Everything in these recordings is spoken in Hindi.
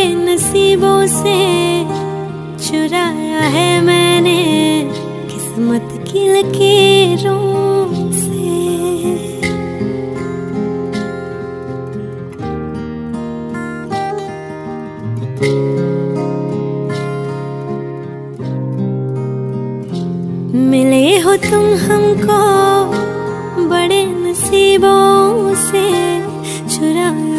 नसीबों से। चुराया है मैंने किस्मत की लकीरों। मिले हो तुम हमको बड़े नसीबों से चुराया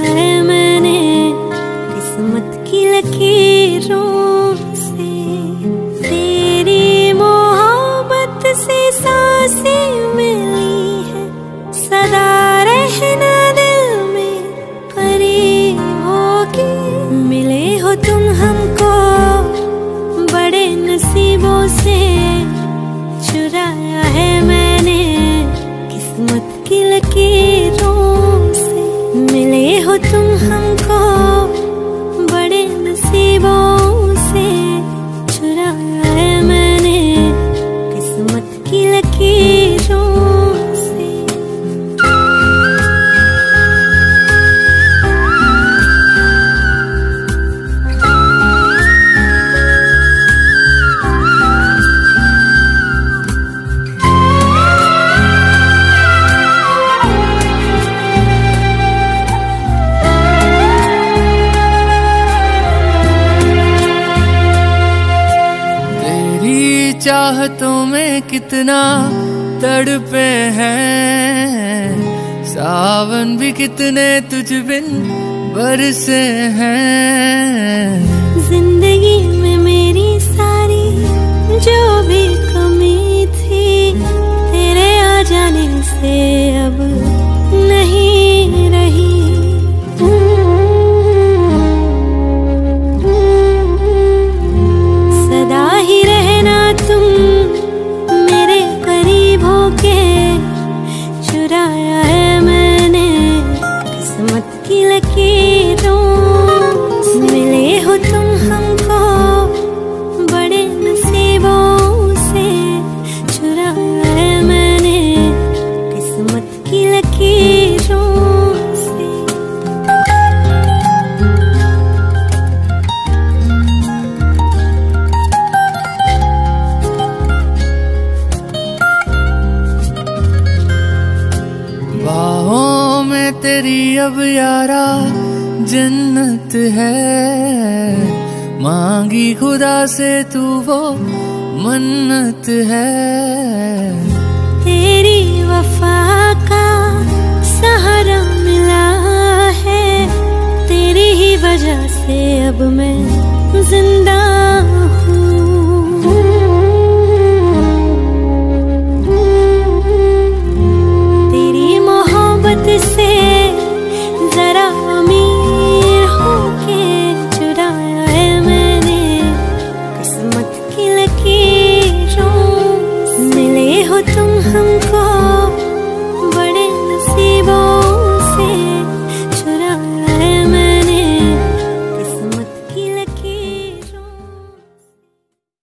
मिले हो तुम हमको चाहतों में कितना तड़पे हैं। सावन भी कितने तुझ बिन बरसे हैं। ज़िंदगी में मेरी सारी जो भी कमी थी, तेरे आ जाने से अब हो तुम हमको बड़े नसीबों से चुराया है मैंने किस्मत की लकीरों से। बाहों में तेरी अब यारा जन्नत है। मांगी खुदा से तू वो मन्नत है। तेरी वफा का सहारा मिला है। तेरी ही वजह से अब मैं ज़िंदा